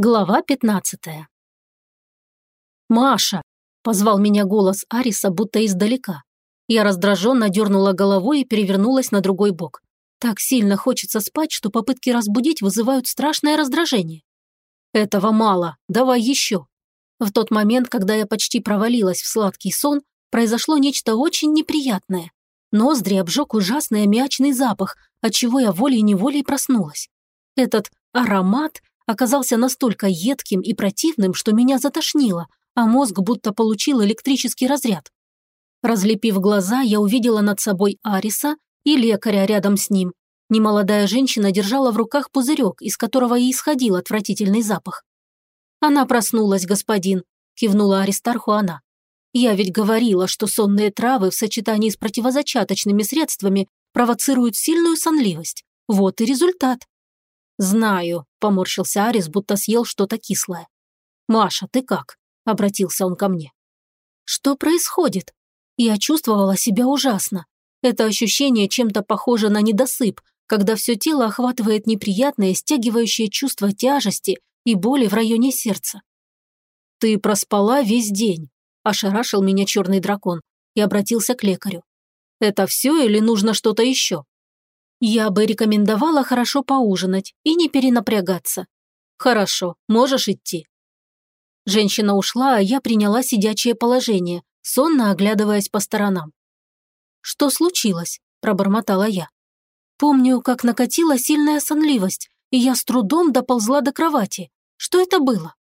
Глава пятнадцатая. «Маша!» – позвал меня голос Ариса, будто издалека. Я раздраженно дернула головой и перевернулась на другой бок. Так сильно хочется спать, что попытки разбудить вызывают страшное раздражение. «Этого мало, давай еще!» В тот момент, когда я почти провалилась в сладкий сон, произошло нечто очень неприятное. Ноздри обжег ужасный аммиачный запах, от чего я волей-неволей проснулась. Этот аромат оказался настолько едким и противным, что меня затошнило, а мозг будто получил электрический разряд. Разлепив глаза, я увидела над собой Ариса и лекаря рядом с ним. Немолодая женщина держала в руках пузырек, из которого и исходил отвратительный запах. «Она проснулась, господин», – кивнула Аристарху она. «Я ведь говорила, что сонные травы в сочетании с противозачаточными средствами провоцируют сильную сонливость. Вот и результат». «Знаю», – поморщился Арис, будто съел что-то кислое. «Маша, ты как?» – обратился он ко мне. «Что происходит?» Я чувствовала себя ужасно. Это ощущение чем-то похоже на недосып, когда все тело охватывает неприятное, стягивающее чувство тяжести и боли в районе сердца. «Ты проспала весь день», – ошарашил меня черный дракон и обратился к лекарю. «Это все или нужно что-то еще?» Я бы рекомендовала хорошо поужинать и не перенапрягаться. Хорошо, можешь идти. Женщина ушла, а я приняла сидячее положение, сонно оглядываясь по сторонам. «Что случилось?» – пробормотала я. Помню, как накатила сильная сонливость, и я с трудом доползла до кровати. Что это было?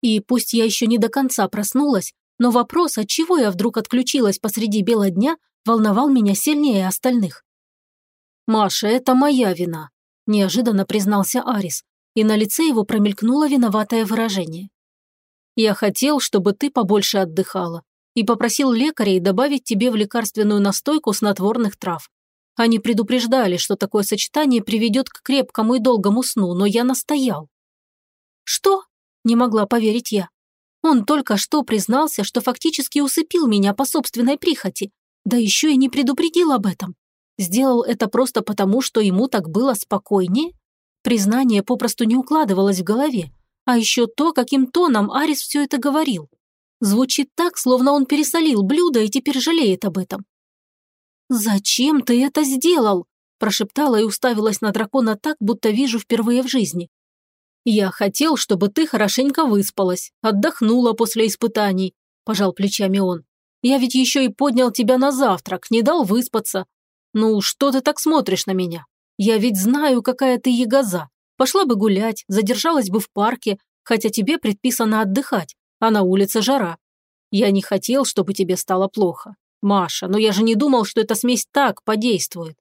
И пусть я еще не до конца проснулась, но вопрос, от чего я вдруг отключилась посреди бела дня, волновал меня сильнее остальных. «Маша, это моя вина», – неожиданно признался Арис, и на лице его промелькнуло виноватое выражение. «Я хотел, чтобы ты побольше отдыхала, и попросил лекарей добавить тебе в лекарственную настойку снотворных трав. Они предупреждали, что такое сочетание приведет к крепкому и долгому сну, но я настоял». «Что?» – не могла поверить я. Он только что признался, что фактически усыпил меня по собственной прихоти, да еще и не предупредил об этом. Сделал это просто потому, что ему так было спокойнее? Признание попросту не укладывалось в голове. А еще то, каким тоном Арис все это говорил. Звучит так, словно он пересолил блюдо и теперь жалеет об этом. «Зачем ты это сделал?» – прошептала и уставилась на дракона так, будто вижу впервые в жизни. «Я хотел, чтобы ты хорошенько выспалась, отдохнула после испытаний», – пожал плечами он. «Я ведь еще и поднял тебя на завтрак, не дал выспаться, «Ну, что ты так смотришь на меня? Я ведь знаю, какая ты ягоза. Пошла бы гулять, задержалась бы в парке, хотя тебе предписано отдыхать, а на улице жара. Я не хотел, чтобы тебе стало плохо. Маша, но я же не думал, что эта смесь так подействует».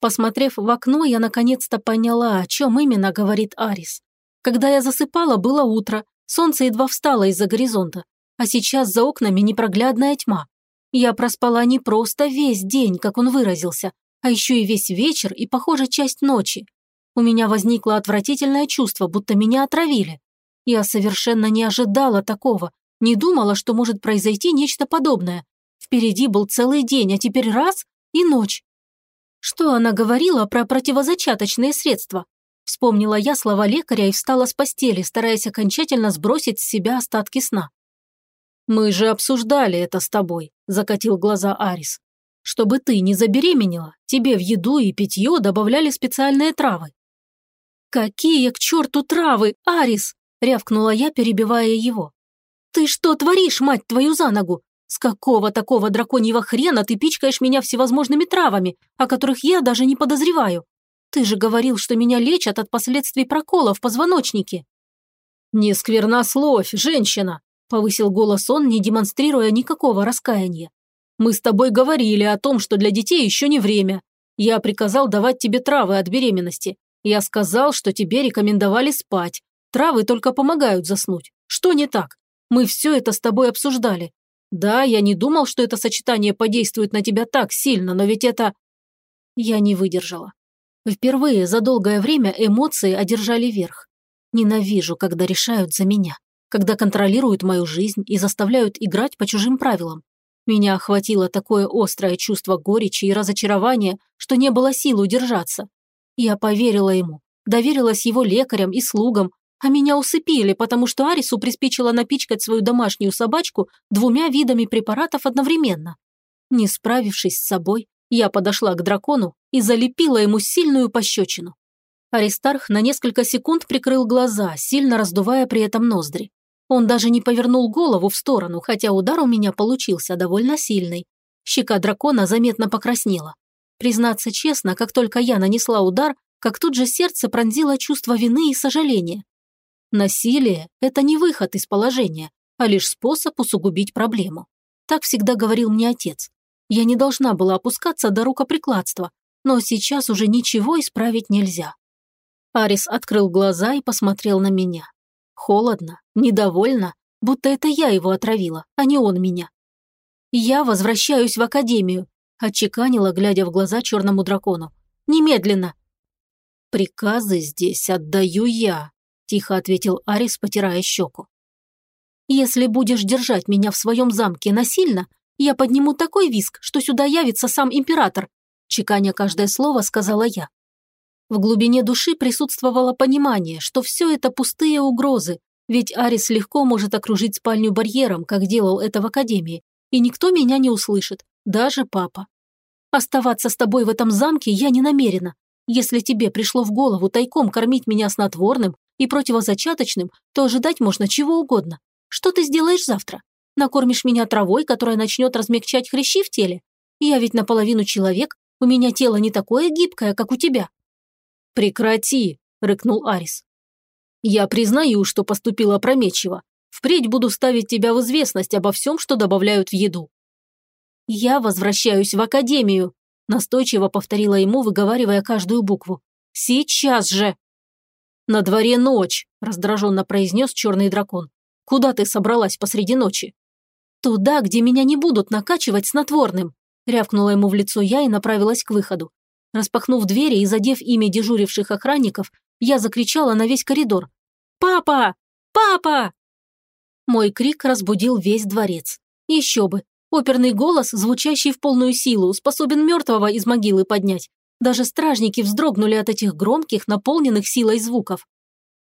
Посмотрев в окно, я наконец-то поняла, о чем именно говорит Арис. Когда я засыпала, было утро, солнце едва встало из-за горизонта, а сейчас за окнами непроглядная тьма. Я проспала не просто весь день, как он выразился, а еще и весь вечер и, похоже, часть ночи. У меня возникло отвратительное чувство, будто меня отравили. Я совершенно не ожидала такого, не думала, что может произойти нечто подобное. Впереди был целый день, а теперь раз и ночь. Что она говорила про противозачаточные средства? Вспомнила я слова лекаря и встала с постели, стараясь окончательно сбросить с себя остатки сна. «Мы же обсуждали это с тобой», – закатил глаза Арис. «Чтобы ты не забеременела, тебе в еду и питье добавляли специальные травы». «Какие к черту травы, Арис?» – рявкнула я, перебивая его. «Ты что творишь, мать твою, за ногу? С какого такого драконьего хрена ты пичкаешь меня всевозможными травами, о которых я даже не подозреваю? Ты же говорил, что меня лечат от последствий прокола в позвоночнике». «Не сквернословь, женщина!» Повысил голос он, не демонстрируя никакого раскаяния. «Мы с тобой говорили о том, что для детей еще не время. Я приказал давать тебе травы от беременности. Я сказал, что тебе рекомендовали спать. Травы только помогают заснуть. Что не так? Мы все это с тобой обсуждали. Да, я не думал, что это сочетание подействует на тебя так сильно, но ведь это...» Я не выдержала. Впервые за долгое время эмоции одержали верх. Ненавижу, когда решают за меня когда контролируют мою жизнь и заставляют играть по чужим правилам. Меня охватило такое острое чувство горечи и разочарования, что не было сил удержаться. Я поверила ему, доверилась его лекарям и слугам, А меня усыпили, потому что Арису приспичило напичкать свою домашнюю собачку двумя видами препаратов одновременно. Не справившись с собой, я подошла к дракону и залепила ему сильную пощечину. Аристарх на несколько секунд прикрыл глаза, сильно раздувая при этом ноздри. Он даже не повернул голову в сторону, хотя удар у меня получился довольно сильный. Щека дракона заметно покраснела. Признаться честно, как только я нанесла удар, как тут же сердце пронзило чувство вины и сожаления. Насилие – это не выход из положения, а лишь способ усугубить проблему. Так всегда говорил мне отец. Я не должна была опускаться до рукоприкладства, но сейчас уже ничего исправить нельзя. Арис открыл глаза и посмотрел на меня. Холодно, недовольно, будто это я его отравила, а не он меня. «Я возвращаюсь в академию», – отчеканила, глядя в глаза черному дракону. «Немедленно!» «Приказы здесь отдаю я», – тихо ответил Арис, потирая щеку. «Если будешь держать меня в своем замке насильно, я подниму такой виск, что сюда явится сам император», – чеканя каждое слово, сказала я. В глубине души присутствовало понимание, что все это пустые угрозы, ведь Арис легко может окружить спальню барьером, как делал это в Академии, и никто меня не услышит, даже папа. Оставаться с тобой в этом замке я не намерена. Если тебе пришло в голову тайком кормить меня снотворным и противозачаточным, то ожидать можно чего угодно. Что ты сделаешь завтра? Накормишь меня травой, которая начнет размягчать хрящи в теле? Я ведь наполовину человек, у меня тело не такое гибкое, как у тебя. «Прекрати!» – рыкнул Арис. «Я признаю, что поступила опрометчиво. Впредь буду ставить тебя в известность обо всем, что добавляют в еду». «Я возвращаюсь в академию», – настойчиво повторила ему, выговаривая каждую букву. «Сейчас же!» «На дворе ночь», – раздраженно произнес черный дракон. «Куда ты собралась посреди ночи?» «Туда, где меня не будут накачивать снотворным», – рявкнула ему в лицо я и направилась к выходу. Распахнув двери и задев ими дежуривших охранников, я закричала на весь коридор. «Папа! Папа!» Мой крик разбудил весь дворец. Еще бы. Оперный голос, звучащий в полную силу, способен мертвого из могилы поднять. Даже стражники вздрогнули от этих громких, наполненных силой звуков.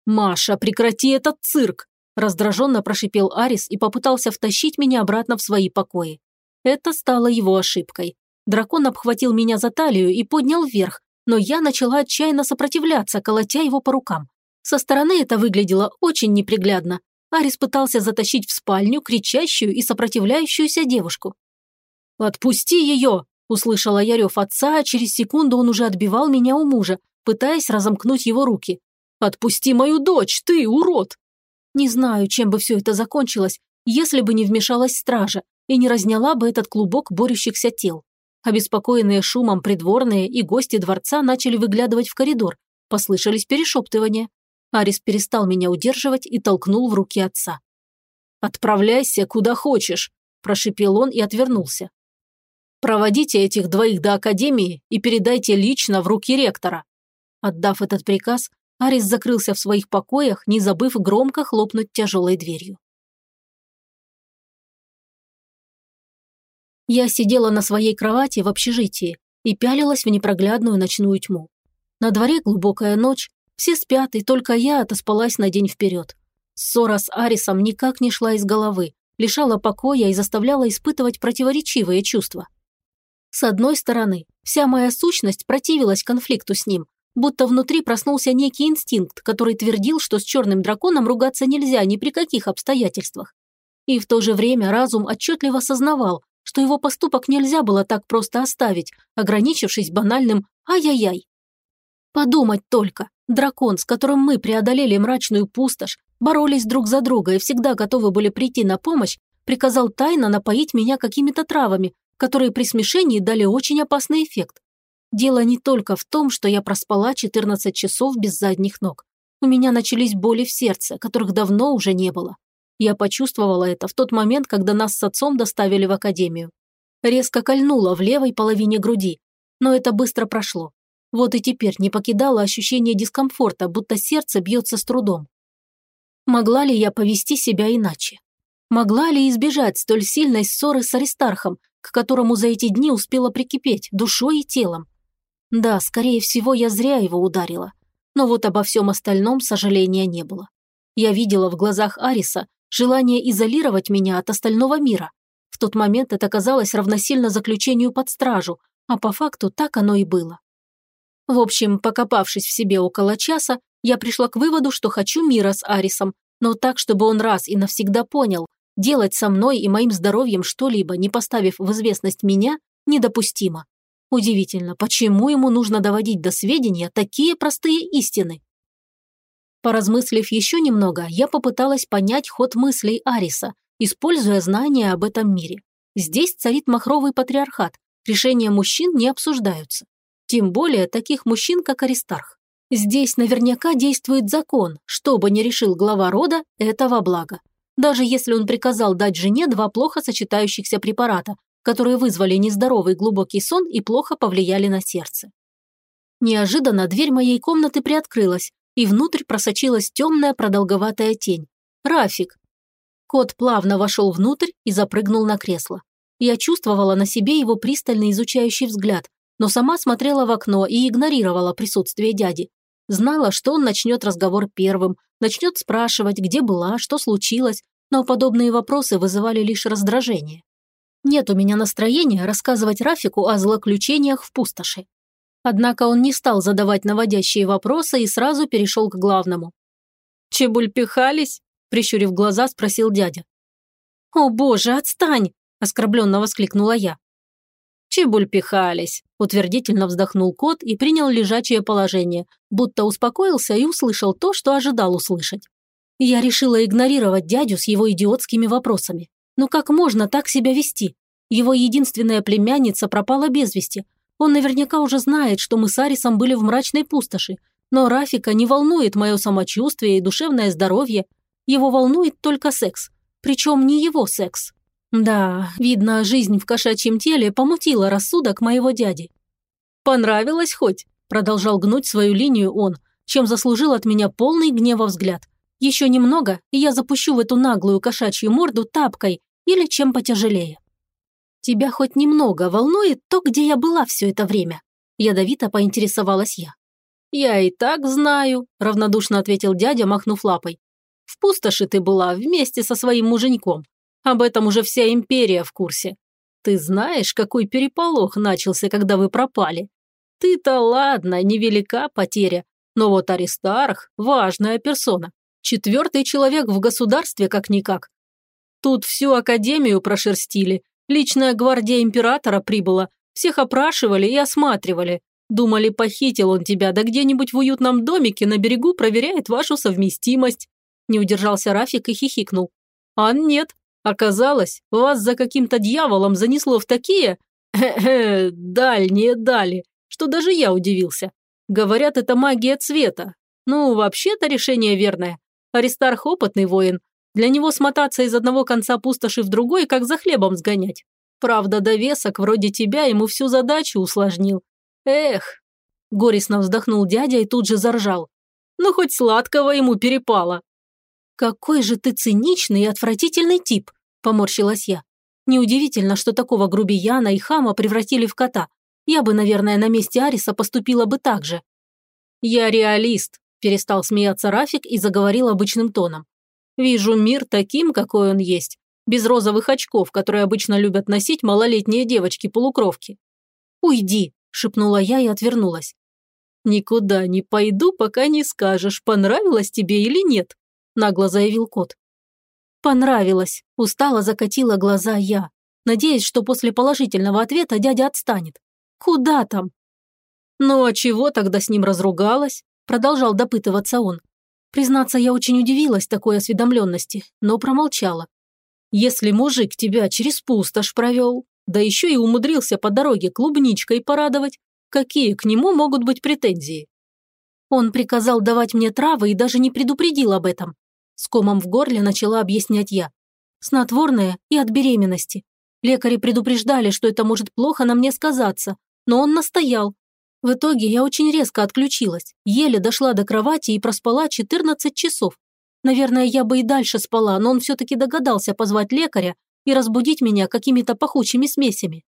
«Маша, прекрати этот цирк!» раздраженно прошипел Арис и попытался втащить меня обратно в свои покои. Это стало его ошибкой. Дракон обхватил меня за талию и поднял вверх, но я начала отчаянно сопротивляться, колотя его по рукам. Со стороны это выглядело очень неприглядно. Арис пытался затащить в спальню кричащую и сопротивляющуюся девушку. «Отпусти ее!» – услышала я рев отца, а через секунду он уже отбивал меня у мужа, пытаясь разомкнуть его руки. «Отпусти мою дочь, ты, урод!» Не знаю, чем бы все это закончилось, если бы не вмешалась стража и не разняла бы этот клубок борющихся тел. Обеспокоенные шумом придворные и гости дворца начали выглядывать в коридор. Послышались перешептывания. Арис перестал меня удерживать и толкнул в руки отца. «Отправляйся куда хочешь», – прошипел он и отвернулся. «Проводите этих двоих до академии и передайте лично в руки ректора». Отдав этот приказ, Арис закрылся в своих покоях, не забыв громко хлопнуть тяжелой дверью. Я сидела на своей кровати в общежитии и пялилась в непроглядную ночную тьму. На дворе глубокая ночь, все спят, и только я отоспалась на день вперед. Ссора с Арисом никак не шла из головы, лишала покоя и заставляла испытывать противоречивые чувства. С одной стороны, вся моя сущность противилась конфликту с ним, будто внутри проснулся некий инстинкт, который твердил, что с черным драконом ругаться нельзя ни при каких обстоятельствах. И в то же время разум отчетливо сознавал, что его поступок нельзя было так просто оставить, ограничившись банальным «ай-яй-яй». Подумать только, дракон, с которым мы преодолели мрачную пустошь, боролись друг за друга и всегда готовы были прийти на помощь, приказал тайно напоить меня какими-то травами, которые при смешении дали очень опасный эффект. Дело не только в том, что я проспала 14 часов без задних ног. У меня начались боли в сердце, которых давно уже не было. Я почувствовала это в тот момент, когда нас с отцом доставили в академию. Резко кольнуло в левой половине груди, но это быстро прошло. Вот и теперь не покидало ощущение дискомфорта, будто сердце бьется с трудом. Могла ли я повести себя иначе? Могла ли избежать столь сильной ссоры с Аристархом, к которому за эти дни успела прикипеть душой и телом? Да, скорее всего, я зря его ударила. Но вот обо всем остальном сожаления не было. Я видела в глазах Ариса желание изолировать меня от остального мира. В тот момент это казалось равносильно заключению под стражу, а по факту так оно и было. В общем, покопавшись в себе около часа, я пришла к выводу, что хочу мира с Арисом, но так, чтобы он раз и навсегда понял, делать со мной и моим здоровьем что-либо, не поставив в известность меня, недопустимо. Удивительно, почему ему нужно доводить до сведения такие простые истины? Поразмыслив еще немного, я попыталась понять ход мыслей Ариса, используя знания об этом мире. Здесь царит махровый патриархат, решения мужчин не обсуждаются. Тем более таких мужчин, как Аристарх. Здесь наверняка действует закон, что бы ни решил глава рода, это во благо. Даже если он приказал дать жене два плохо сочетающихся препарата, которые вызвали нездоровый глубокий сон и плохо повлияли на сердце. Неожиданно дверь моей комнаты приоткрылась, и внутрь просочилась темная продолговатая тень. Рафик. Кот плавно вошел внутрь и запрыгнул на кресло. Я чувствовала на себе его пристальный изучающий взгляд, но сама смотрела в окно и игнорировала присутствие дяди. Знала, что он начнет разговор первым, начнет спрашивать, где была, что случилось, но подобные вопросы вызывали лишь раздражение. Нет у меня настроения рассказывать Рафику о злоключениях в пустоши. Однако он не стал задавать наводящие вопросы и сразу перешел к главному. «Чебульпихались?» – прищурив глаза, спросил дядя. «О боже, отстань!» – оскорбленно воскликнула я. «Чебульпихались», – утвердительно вздохнул кот и принял лежачее положение, будто успокоился и услышал то, что ожидал услышать. Я решила игнорировать дядю с его идиотскими вопросами. Ну как можно так себя вести? Его единственная племянница пропала без вести. Он наверняка уже знает, что мы с Арисом были в мрачной пустоши. Но Рафика не волнует мое самочувствие и душевное здоровье. Его волнует только секс. Причем не его секс. Да, видно, жизнь в кошачьем теле помутила рассудок моего дяди. «Понравилось хоть?» – продолжал гнуть свою линию он, чем заслужил от меня полный гнева взгляд. «Еще немного, и я запущу в эту наглую кошачью морду тапкой или чем потяжелее». «Тебя хоть немного волнует то, где я была все это время?» Ядовито поинтересовалась я. «Я и так знаю», – равнодушно ответил дядя, махнув лапой. «В пустоши ты была вместе со своим муженьком. Об этом уже вся империя в курсе. Ты знаешь, какой переполох начался, когда вы пропали? Ты-то ладно, невелика потеря, но вот Аристарх – важная персона. Четвертый человек в государстве как-никак. Тут всю академию прошерстили, личная гвардия императора прибыла, всех опрашивали и осматривали. Думали, похитил он тебя, да где-нибудь в уютном домике на берегу проверяет вашу совместимость. Не удержался Рафик и хихикнул. А нет, Оказалось, вас за каким-то дьяволом занесло в такие дальние дали, что даже я удивился. Говорят, это магия цвета. Ну, вообще-то решение верное. Аристарх опытный воин. Для него смотаться из одного конца пустоши в другой, как за хлебом сгонять. Правда, довесок вроде тебя ему всю задачу усложнил. Эх, горестно вздохнул дядя и тут же заржал. Ну, хоть сладкого ему перепало. «Какой же ты циничный и отвратительный тип!» – поморщилась я. «Неудивительно, что такого грубияна и хама превратили в кота. Я бы, наверное, на месте Ариса поступила бы так же». «Я реалист», – перестал смеяться Рафик и заговорил обычным тоном. «Вижу мир таким, какой он есть, без розовых очков, которые обычно любят носить малолетние девочки-полукровки». «Уйди», – шепнула я и отвернулась. «Никуда не пойду, пока не скажешь, понравилось тебе или нет», – нагло заявил кот. «Понравилось», – устало закатила глаза я, надеясь, что после положительного ответа дядя отстанет. «Куда там?» «Ну а чего тогда с ним разругалась?» – продолжал допытываться он. Признаться, я очень удивилась такой осведомленности, но промолчала. «Если мужик тебя через пустошь провел, да еще и умудрился по дороге клубничкой порадовать, какие к нему могут быть претензии?» Он приказал давать мне травы и даже не предупредил об этом. С комом в горле начала объяснять я. Снотворное и от беременности. Лекари предупреждали, что это может плохо на мне сказаться, но он настоял. В итоге я очень резко отключилась, еле дошла до кровати и проспала 14 часов. Наверное, я бы и дальше спала, но он все-таки догадался позвать лекаря и разбудить меня какими-то пахучими смесями.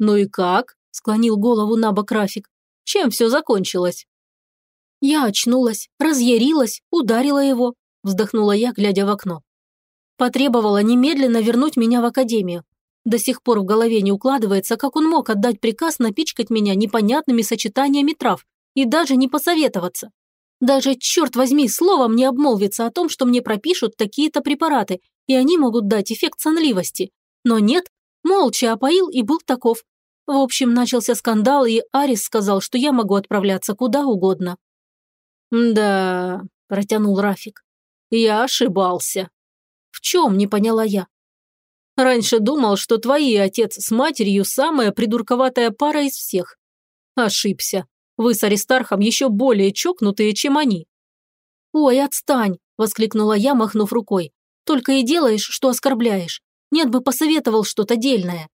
«Ну и как?» – склонил голову на бок Рафик. «Чем все закончилось?» Я очнулась, разъярилась, ударила его, вздохнула я, глядя в окно. Потребовала немедленно вернуть меня в академию. До сих пор в голове не укладывается, как он мог отдать приказ напичкать меня непонятными сочетаниями трав и даже не посоветоваться. Даже, черт возьми, словом не обмолвится о том, что мне пропишут такие-то препараты, и они могут дать эффект сонливости. Но нет, молча опоил и был таков. В общем, начался скандал, и Арис сказал, что я могу отправляться куда угодно. «Да», – протянул Рафик, – «я ошибался». «В чем?» – не поняла я. «Раньше думал, что твои отец с матерью самая придурковатая пара из всех. Ошибся. Вы с Аристархом еще более чокнутые, чем они». «Ой, отстань!» – воскликнула я, махнув рукой. «Только и делаешь, что оскорбляешь. Нет бы посоветовал что-то дельное».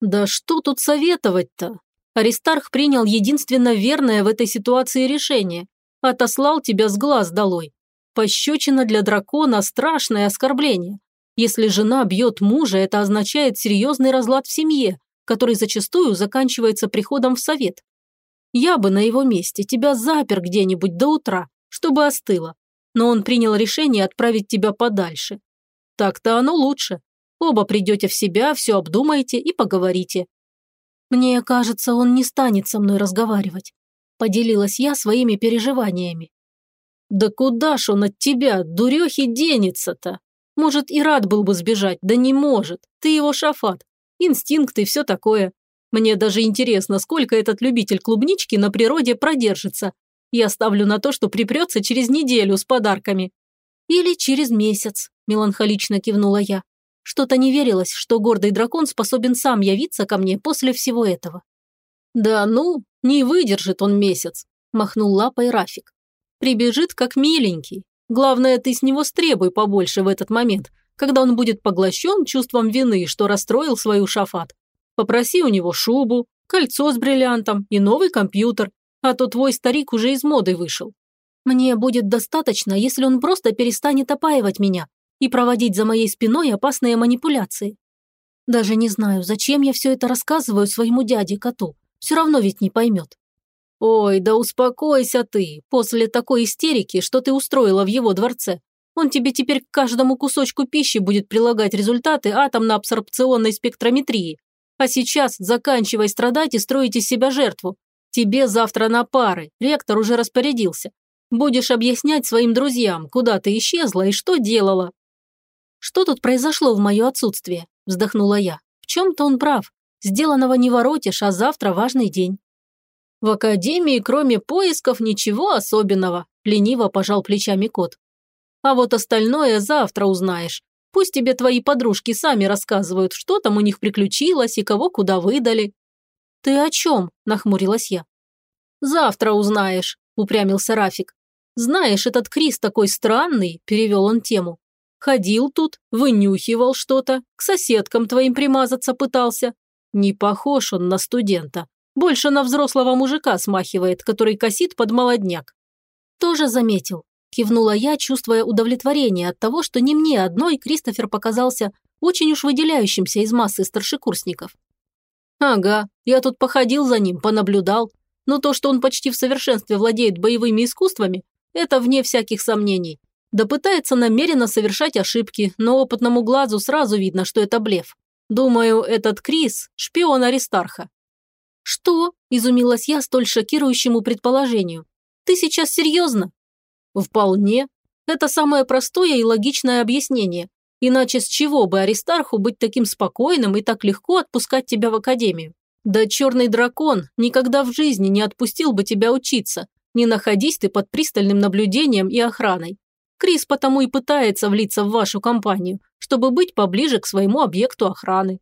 «Да что тут советовать-то? Аристарх принял единственно верное в этой ситуации решение. Отослал тебя с глаз долой. Пощечина для дракона – страшное оскорбление. Если жена бьет мужа, это означает серьезный разлад в семье, который зачастую заканчивается приходом в совет. Я бы на его месте тебя запер где-нибудь до утра, чтобы остыло. Но он принял решение отправить тебя подальше. Так-то оно лучше. Оба придете в себя, все обдумаете и поговорите. Мне кажется, он не станет со мной разговаривать. Поделилась я своими переживаниями. Да куда ж он от тебя, дурехи, денется-то? Может, и рад был бы сбежать, да не может. Ты его шафат. Инстинкты и все такое. Мне даже интересно, сколько этот любитель клубнички на природе продержится. Я ставлю на то, что припрется через неделю с подарками. Или через месяц, меланхолично кивнула я. Что-то не верилось, что гордый дракон способен сам явиться ко мне после всего этого. Да ну, не выдержит он месяц, махнул лапой Рафик. Прибежит как миленький. Главное, ты с него стребуй побольше в этот момент, когда он будет поглощен чувством вины, что расстроил свою шафат. Попроси у него шубу, кольцо с бриллиантом и новый компьютер, а то твой старик уже из моды вышел. Мне будет достаточно, если он просто перестанет опаивать меня и проводить за моей спиной опасные манипуляции. Даже не знаю, зачем я все это рассказываю своему дяде-коту. Все равно ведь не поймет. Ой, да успокойся ты, после такой истерики, что ты устроила в его дворце. Он тебе теперь к каждому кусочку пищи будет прилагать результаты атомно-абсорбционной спектрометрии, а сейчас заканчивай страдать и строить из себя жертву. Тебе завтра на пары, ректор уже распорядился. Будешь объяснять своим друзьям, куда ты исчезла и что делала». «Что тут произошло в мое отсутствие?» – вздохнула я. «В чем-то он прав. Сделанного не воротишь, а завтра важный день». «В академии, кроме поисков, ничего особенного», – лениво пожал плечами кот. «А вот остальное завтра узнаешь. Пусть тебе твои подружки сами рассказывают, что там у них приключилось и кого куда выдали». «Ты о чем?» – нахмурилась я. «Завтра узнаешь», – упрямился Рафик. «Знаешь, этот Крис такой странный», – перевел он тему. «Ходил тут, вынюхивал что-то, к соседкам твоим примазаться пытался. Не похож он на студента. Больше на взрослого мужика смахивает, который косит под молодняк». «Тоже заметил», Кивнула я, чувствуя удовлетворение от того, что не мне одной Кристофер показался очень уж выделяющимся из массы старшекурсников. «Ага, я тут походил за ним, понаблюдал. Но то, что он почти в совершенстве владеет боевыми искусствами, это вне всяких сомнений. Да пытается намеренно совершать ошибки, но опытному глазу сразу видно, что это блеф. Думаю, этот Крис – шпион Аристарха». «Что?» – изумилась я столь шокирующему предположению. «Ты сейчас серьезно?» Вполне. Это самое простое и логичное объяснение. Иначе с чего бы Аристарху быть таким спокойным и так легко отпускать тебя в академию? Да черный дракон никогда в жизни не отпустил бы тебя учиться, не находись ты под пристальным наблюдением и охраной. Крис потому и пытается влиться в вашу компанию, чтобы быть поближе к своему объекту охраны.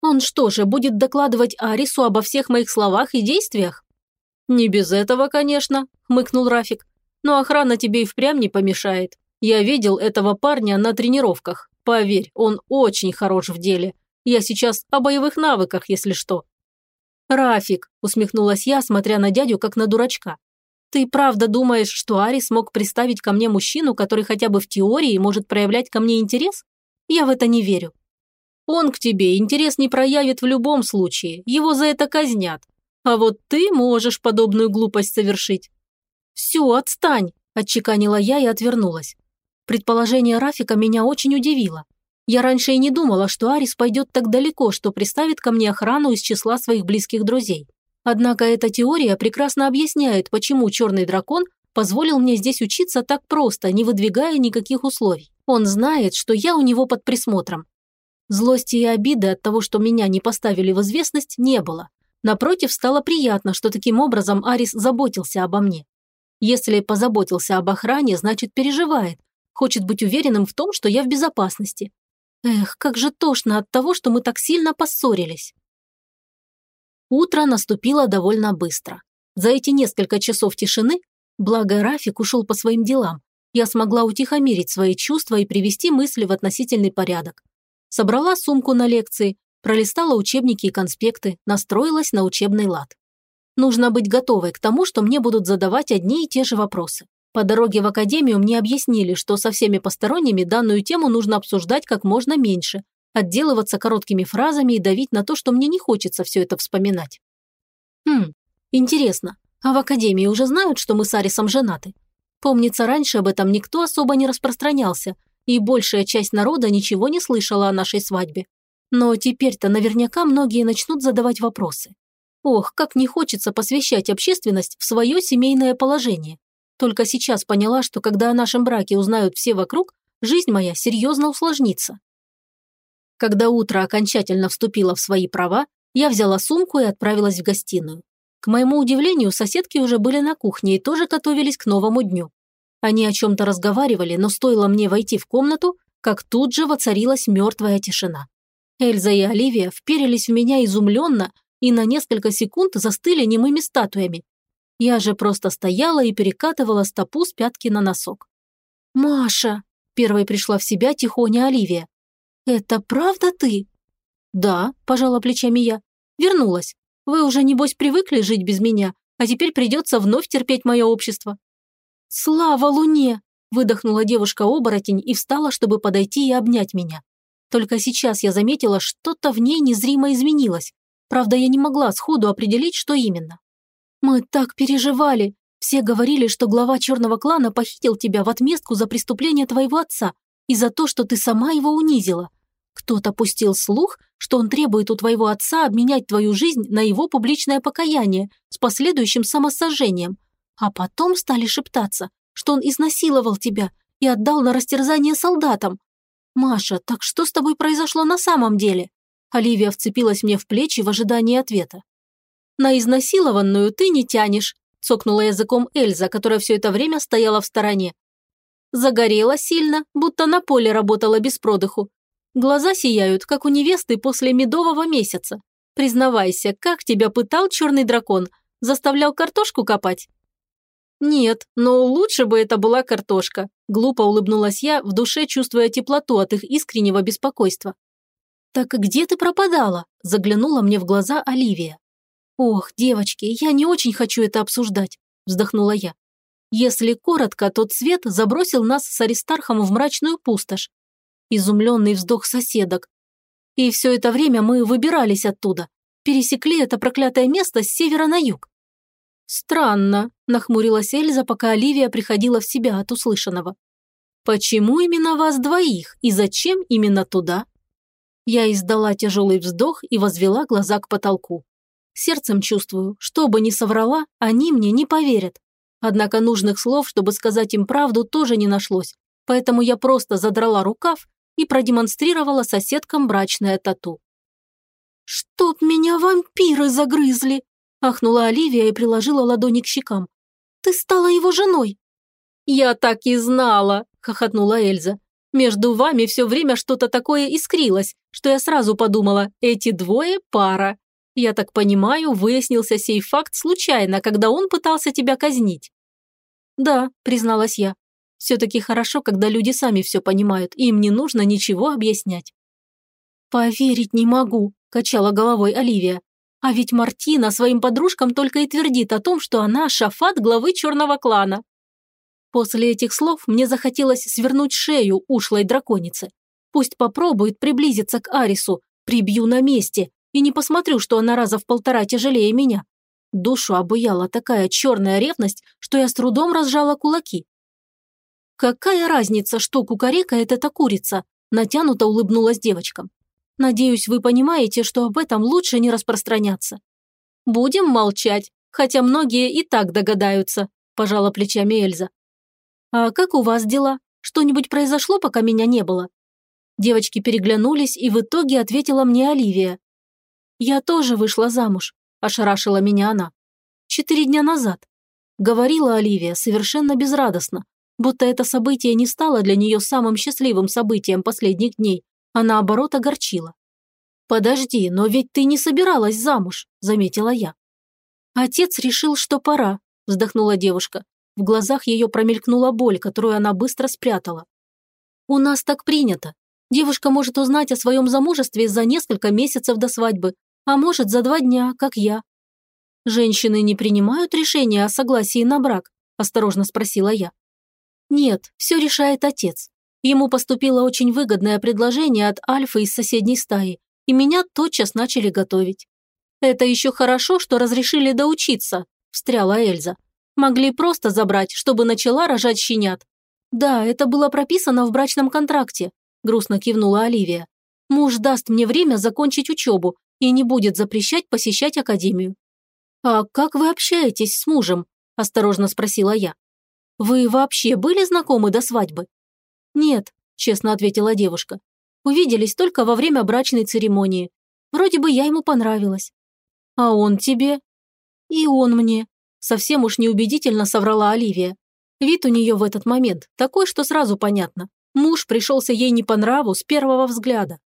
Он что же, будет докладывать Арису обо всех моих словах и действиях? Не без этого, конечно, хмыкнул Рафик. Но охрана тебе и впрямь не помешает. Я видел этого парня на тренировках. Поверь, он очень хорош в деле. Я сейчас о боевых навыках, если что». «Рафик», – усмехнулась я, смотря на дядю, как на дурачка. «Ты правда думаешь, что Ари смог представить ко мне мужчину, который хотя бы в теории может проявлять ко мне интерес? Я в это не верю». «Он к тебе интерес не проявит в любом случае, его за это казнят. А вот ты можешь подобную глупость совершить. «Все, отстань!» – отчеканила я и отвернулась. Предположение Рафика меня очень удивило. Я раньше и не думала, что Арис пойдет так далеко, что приставит ко мне охрану из числа своих близких друзей. Однако эта теория прекрасно объясняет, почему черный дракон позволил мне здесь учиться так просто, не выдвигая никаких условий. Он знает, что я у него под присмотром. Злости и обиды от того, что меня не поставили в известность, не было. Напротив, стало приятно, что таким образом Арис заботился обо мне. Если позаботился об охране, значит переживает, хочет быть уверенным в том, что я в безопасности. Эх, как же тошно от того, что мы так сильно поссорились. Утро наступило довольно быстро. За эти несколько часов тишины, благо Рафик ушел по своим делам, я смогла утихомирить свои чувства и привести мысли в относительный порядок. Собрала сумку на лекции, пролистала учебники и конспекты, настроилась на учебный лад. Нужно быть готовой к тому, что мне будут задавать одни и те же вопросы. По дороге в академию мне объяснили, что со всеми посторонними данную тему нужно обсуждать как можно меньше, отделываться короткими фразами и давить на то, что мне не хочется все это вспоминать. Хм, интересно, а в академии уже знают, что мы с Арисом женаты? Помнится, раньше об этом никто особо не распространялся, и большая часть народа ничего не слышала о нашей свадьбе. Но теперь-то наверняка многие начнут задавать вопросы. Ох, как не хочется посвящать общественность в свое семейное положение. Только сейчас поняла, что когда о нашем браке узнают все вокруг, жизнь моя серьезно усложнится. Когда утро окончательно вступило в свои права, я взяла сумку и отправилась в гостиную. К моему удивлению, соседки уже были на кухне и тоже готовились к новому дню. Они о чем-то разговаривали, но стоило мне войти в комнату, как тут же воцарилась мертвая тишина. Эльза и Оливия вперились в меня изумленно и на несколько секунд застыли немыми статуями. Я же просто стояла и перекатывала стопу с пятки на носок. «Маша!» – первой пришла в себя тихоня Оливия. «Это правда ты?» «Да», – пожала плечами я. «Вернулась. Вы уже, небось, привыкли жить без меня, а теперь придется вновь терпеть мое общество». «Слава Луне!» – выдохнула девушка-оборотень и встала, чтобы подойти и обнять меня. Только сейчас я заметила, что-то в ней незримо изменилось. Правда, я не могла сходу определить, что именно. «Мы так переживали. Все говорили, что глава черного клана похитил тебя в отместку за преступление твоего отца и за то, что ты сама его унизила. Кто-то пустил слух, что он требует у твоего отца обменять твою жизнь на его публичное покаяние с последующим самосожжением. А потом стали шептаться, что он изнасиловал тебя и отдал на растерзание солдатам. Маша, так что с тобой произошло на самом деле? Оливия вцепилась мне в плечи в ожидании ответа. «На изнасилованную ты не тянешь», – цокнула языком Эльза, которая все это время стояла в стороне. Загорела сильно, будто на поле работала без продыху. Глаза сияют, как у невесты после медового месяца. Признавайся, как тебя пытал черный дракон? Заставлял картошку копать? Нет, но лучше бы это была картошка. Глупо улыбнулась я, в душе чувствуя теплоту от их искреннего беспокойства. «Так где ты пропадала?» – заглянула мне в глаза Оливия. «Ох, девочки, я не очень хочу это обсуждать», – вздохнула я. «Если коротко, то цвет забросил нас с Аристархом в мрачную пустошь. Изумленный вздох соседок. И все это время мы выбирались оттуда, пересекли это проклятое место с севера на юг. «Странно», – нахмурилась Эльза, пока Оливия приходила в себя от услышанного. «Почему именно вас двоих и зачем именно туда?» Я издала тяжелый вздох и возвела глаза к потолку. Сердцем чувствую, что бы ни соврала, они мне не поверят. Однако нужных слов, чтобы сказать им правду, тоже не нашлось, поэтому я просто задрала рукав и продемонстрировала соседкам брачное тату. «Чтоб меня вампиры загрызли!» – ахнула Оливия и приложила ладони к щекам. «Ты стала его женой!» «Я так и знала!» – хохотнула Эльза. «Между вами все время что-то такое искрилось, что я сразу подумала, эти двое – пара. Я так понимаю, выяснился сей факт случайно, когда он пытался тебя казнить. Да, призналась я. Все-таки хорошо, когда люди сами все понимают, им не нужно ничего объяснять. Поверить не могу, качала головой Оливия. А ведь Мартина своим подружкам только и твердит о том, что она шафат главы черного клана. После этих слов мне захотелось свернуть шею ушлой драконице. Пусть попробует приблизиться к Арису, прибью на месте, и не посмотрю, что она раза в полтора тяжелее меня. Душу обуяла такая черная ревность, что я с трудом разжала кулаки. «Какая разница, что кукарекает эта курица?» Натянуто улыбнулась девочкам. «Надеюсь, вы понимаете, что об этом лучше не распространяться». «Будем молчать, хотя многие и так догадаются», пожала плечами Эльза. «А как у вас дела? Что-нибудь произошло, пока меня не было?» Девочки переглянулись, и в итоге ответила мне Оливия. «Я тоже вышла замуж», – ошарашила меня она. «Четыре дня назад». Говорила Оливия совершенно безрадостно, будто это событие не стало для нее самым счастливым событием последних дней, а наоборот огорчило. «Подожди, но ведь ты не собиралась замуж», – заметила я. «Отец решил, что пора», – вздохнула девушка. В глазах ее промелькнула боль, которую она быстро спрятала. «У нас так принято. Девушка может узнать о своем замужестве за несколько месяцев до свадьбы, а может за два дня, как я». «Женщины не принимают решения о согласии на брак?» – осторожно спросила я. Нет, все решает отец. Ему поступило очень выгодное предложение от Альфы из соседней стаи, и меня тотчас начали готовить. «Это еще хорошо, что разрешили доучиться», – встряла Эльза. «Могли просто забрать, чтобы начала рожать щенят». «Да, это было прописано в брачном контракте», – грустно кивнула Оливия. «Муж даст мне время закончить учебу и не будет запрещать посещать академию». «А как вы общаетесь с мужем?» – осторожно спросила я. «Вы вообще были знакомы до свадьбы?» «Нет», – честно ответила девушка. «Увиделись только во время брачной церемонии. Вроде бы я ему понравилась». «А он тебе?» «И он мне», – совсем уж неубедительно соврала Оливия. Вид у нее в этот момент такой, что сразу понятно. Муж пришелся ей не по нраву с первого взгляда.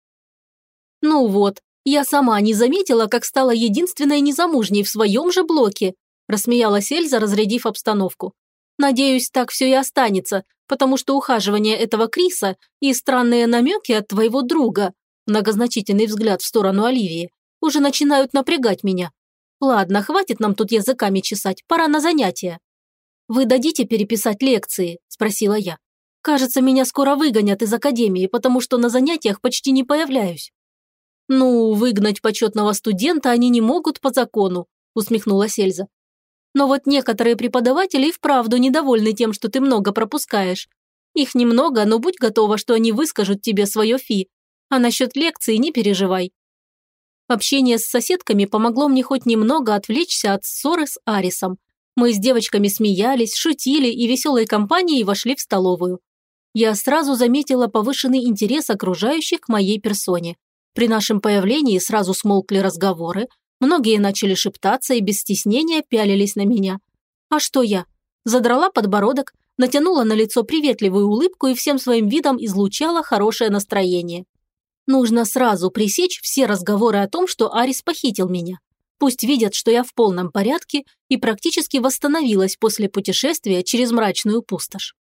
«Ну вот, я сама не заметила, как стала единственной незамужней в своем же блоке», рассмеялась Эльза, разрядив обстановку. Надеюсь, так все и останется, потому что ухаживание этого Криса и странные намеки от твоего друга, многозначительный взгляд в сторону Оливии, уже начинают напрягать меня. Ладно, хватит нам тут языками чесать, пора на занятия. Вы дадите переписать лекции? Спросила я. Кажется, меня скоро выгонят из академии, потому что на занятиях почти не появляюсь. Ну, выгнать почетного студента они не могут по закону, усмехнулась Эльза. Но вот некоторые преподаватели и вправду недовольны тем, что ты много пропускаешь. Их немного, но будь готова, что они выскажут тебе свое фи. А насчет лекции не переживай. Общение с соседками помогло мне хоть немного отвлечься от ссоры с Арисом. Мы с девочками смеялись, шутили и веселой компанией вошли в столовую. Я сразу заметила повышенный интерес окружающих к моей персоне. При нашем появлении сразу смолкли разговоры, Многие начали шептаться и без стеснения пялились на меня. А что я? Задрала подбородок, натянула на лицо приветливую улыбку и всем своим видом излучала хорошее настроение. Нужно сразу пресечь все разговоры о том, что Арис похитил меня. Пусть видят, что я в полном порядке и практически восстановилась после путешествия через мрачную пустошь.